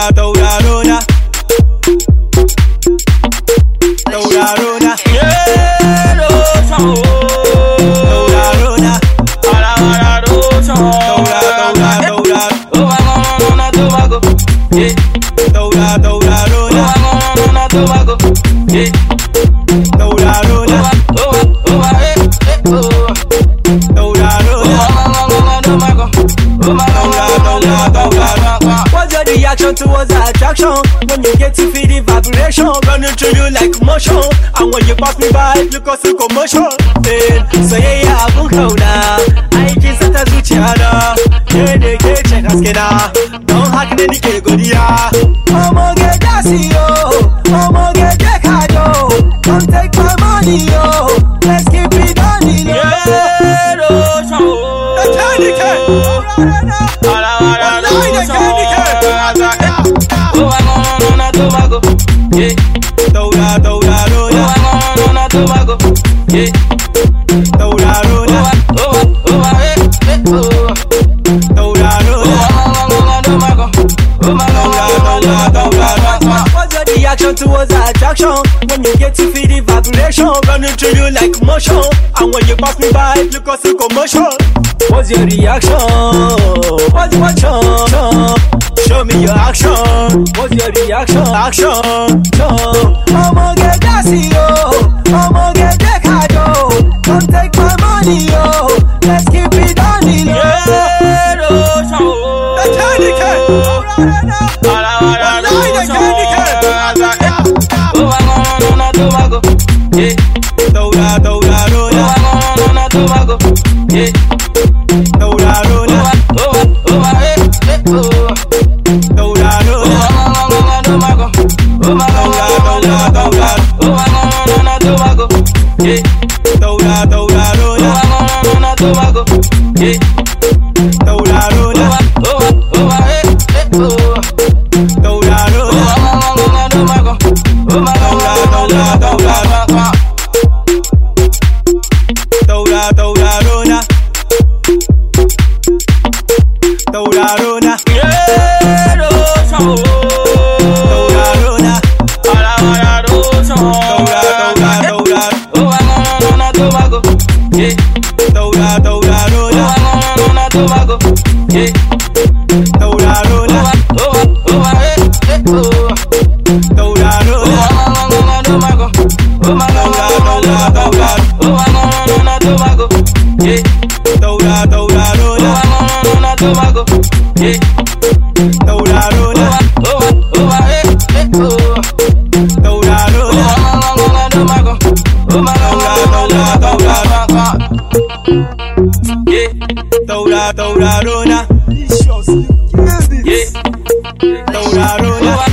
Taura, taurarona. Taurarona. Yeah, Roshan, oh. Taurarona. Ara, ara, Roshan, oh. Taura, taura, taura. Oh, my God, no, no, Tobago. Yeah. Taura, Oh, taurarona. my God, no, no, Tobago. Yeah. Taurarona. Oh, my, oh, my, eh, eh, oh. Taurarona. What's your reaction towards attraction? When you get to feel the vibration running through you like motion. And when you pass me by, look us in commotion. Eh, soyayya abun kauna, aikin sa ta zuciya na. Ke ne ke ce haske na, don haka ne nike godiya. Omoge dasi yo, omoge je kajo. Come take my money yo, let's keep it on the low. Taura, taurarona, taurarona, taurarona. What's your reaction towards the attraction? When you get to feel the vibration running through you like motion. And when you pass me by, look us in commotion. What's your reaction? What's your action? Show me your action. What's your reaction? Action. I'ma get gassy, yo. I'ma get that card, yo. Come take my money, yo. Let's keep it on the low. Taura, taurarona, Yeah. taurarona, taurarona. Taura, taurarona, taurarona, taurarona. Taura, taurarona, taurarona, taurarona. Taura, taurarona, taurarona, taurarona. Taura, taurarona, taurarona, taurarona. Taura, taurarona, Yeah. taurarona.